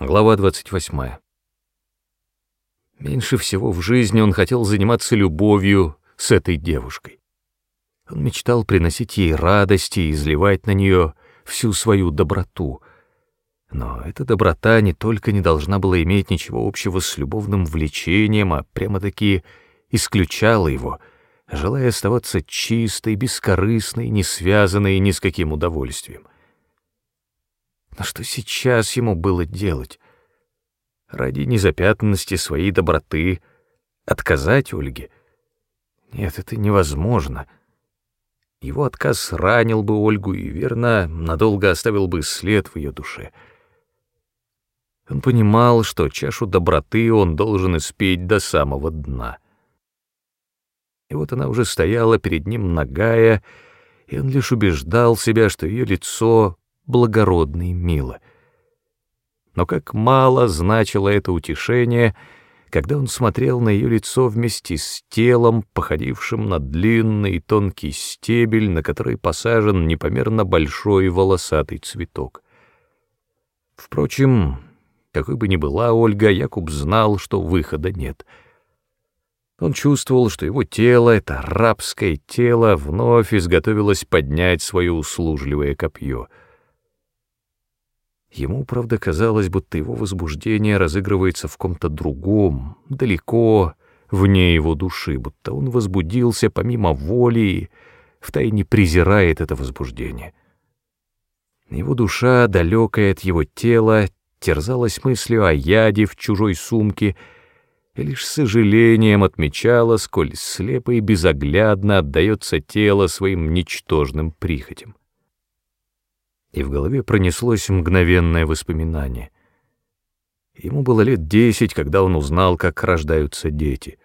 Глава 28. Меньше всего в жизни он хотел заниматься любовью с этой девушкой. Он мечтал приносить ей радости и изливать на нее всю свою доброту. Но эта доброта не только не должна была иметь ничего общего с любовным влечением, а прямо-таки исключала его, желая оставаться чистой, бескорыстной, не связанной ни с каким удовольствием — но что сейчас ему было делать? Ради незапятнанности своей доброты отказать Ольге? Нет, это невозможно. Его отказ ранил бы Ольгу и, верно, надолго оставил бы след в ее душе. Он понимал, что чашу доброты он должен испить до самого дна. И вот она уже стояла перед ним нагая, и он лишь убеждал себя, что ее лицо благородно и мило. Но как мало значило это утешение, когда он смотрел на ее лицо вместе с телом, походившим на длинный и тонкий стебель, на который посажен непомерно большой волосатый цветок. Впрочем, какой бы ни была Ольга, Якуб знал, что выхода нет. Он чувствовал, что его тело, это рабское тело, вновь изготовилось поднять свое услужливое копье — Ему, правда, казалось, будто его возбуждение разыгрывается в ком-то другом, далеко, вне его души, будто он возбудился помимо воли и втайне презирает это возбуждение. Его душа, далекая от его тела, терзалась мыслью о яде в чужой сумке и лишь с сожалением отмечала, сколь слепо и безоглядно отдается тело своим ничтожным прихотям и в голове пронеслось мгновенное воспоминание. Ему было лет десять, когда он узнал, как рождаются дети.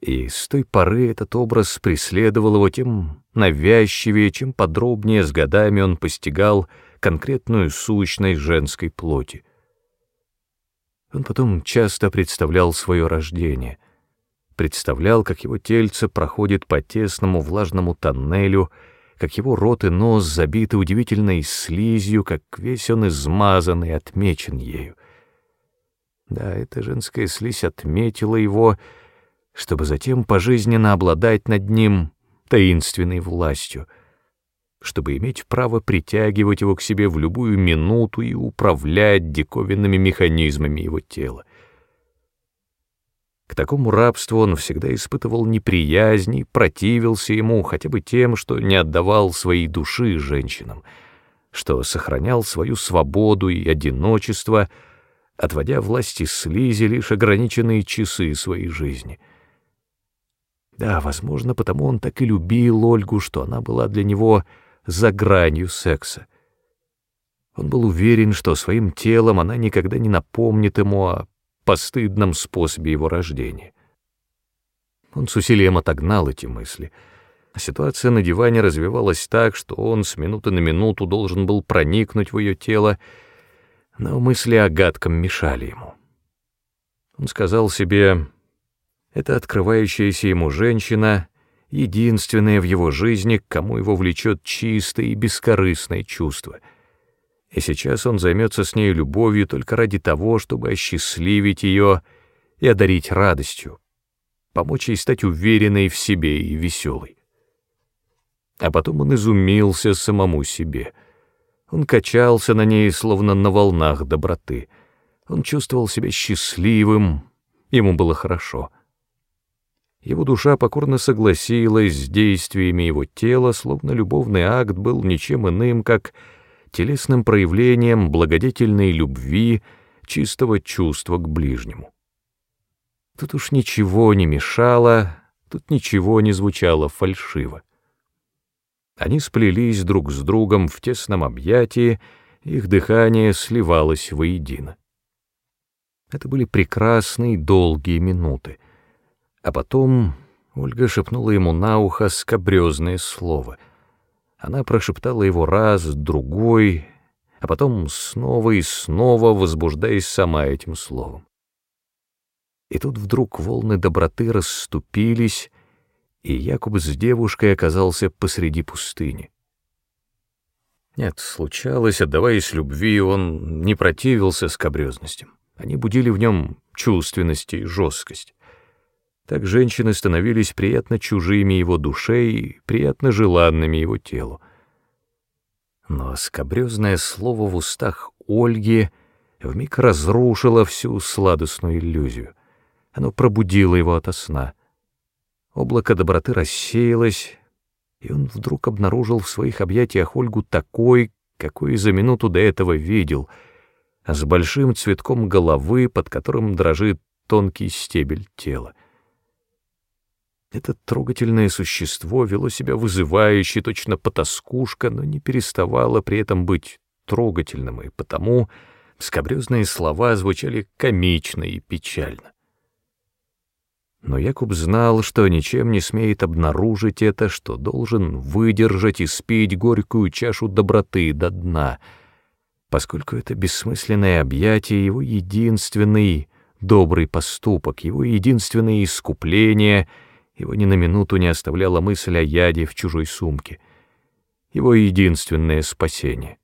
И с той поры этот образ преследовал его тем навязчивее, чем подробнее с годами он постигал конкретную сущность женской плоти. Он потом часто представлял свое рождение, представлял, как его тельце проходит по тесному влажному тоннелю, как его рот и нос забиты удивительной слизью, как весь он измазан и отмечен ею. Да, эта женская слизь отметила его, чтобы затем пожизненно обладать над ним таинственной властью, чтобы иметь право притягивать его к себе в любую минуту и управлять диковинными механизмами его тела. К такому рабству он всегда испытывал неприязнь и противился ему хотя бы тем, что не отдавал своей души женщинам, что сохранял свою свободу и одиночество, отводя власти слизи лишь ограниченные часы своей жизни. Да, возможно, потому он так и любил Ольгу, что она была для него за гранью секса. Он был уверен, что своим телом она никогда не напомнит ему о постыдном способе его рождения. Он с усилием отогнал эти мысли. Ситуация на диване развивалась так, что он с минуты на минуту должен был проникнуть в ее тело, но мысли о гадком мешали ему. Он сказал себе, это открывающаяся ему женщина — единственная в его жизни, к кому его влечет чистое и бескорыстное чувство — и сейчас он займется с ней любовью только ради того, чтобы осчастливить ее и одарить радостью, помочь ей стать уверенной в себе и веселой. А потом он изумился самому себе. Он качался на ней, словно на волнах доброты. Он чувствовал себя счастливым, ему было хорошо. Его душа покорно согласилась с действиями его тела, словно любовный акт был ничем иным, как телесным проявлением благодетельной любви, чистого чувства к ближнему. Тут уж ничего не мешало, тут ничего не звучало фальшиво. Они сплелись друг с другом в тесном объятии, их дыхание сливалось воедино. Это были прекрасные долгие минуты. А потом Ольга шепнула ему на ухо скобрезное слово — она прошептала его раз, другой, а потом снова и снова возбуждаясь сама этим словом. И тут вдруг волны доброты расступились, и Якуб с девушкой оказался посреди пустыни. Нет, случалось, отдаваясь любви, он не противился скобрезностям. Они будили в нем чувственность и жесткость. Так женщины становились приятно чужими его душе и приятно желанными его телу. Но скобрезное слово в устах Ольги вмиг разрушило всю сладостную иллюзию. Оно пробудило его ото сна. Облако доброты рассеялось, и он вдруг обнаружил в своих объятиях Ольгу такой, какой за минуту до этого видел, с большим цветком головы, под которым дрожит тонкий стебель тела. Это трогательное существо вело себя вызывающе, точно потаскушка, но не переставало при этом быть трогательным, и потому скобрезные слова звучали комично и печально. Но Якуб знал, что ничем не смеет обнаружить это, что должен выдержать и спить горькую чашу доброты до дна, поскольку это бессмысленное объятие его единственный добрый поступок, его единственное искупление — его ни на минуту не оставляла мысль о яде в чужой сумке. Его единственное спасение.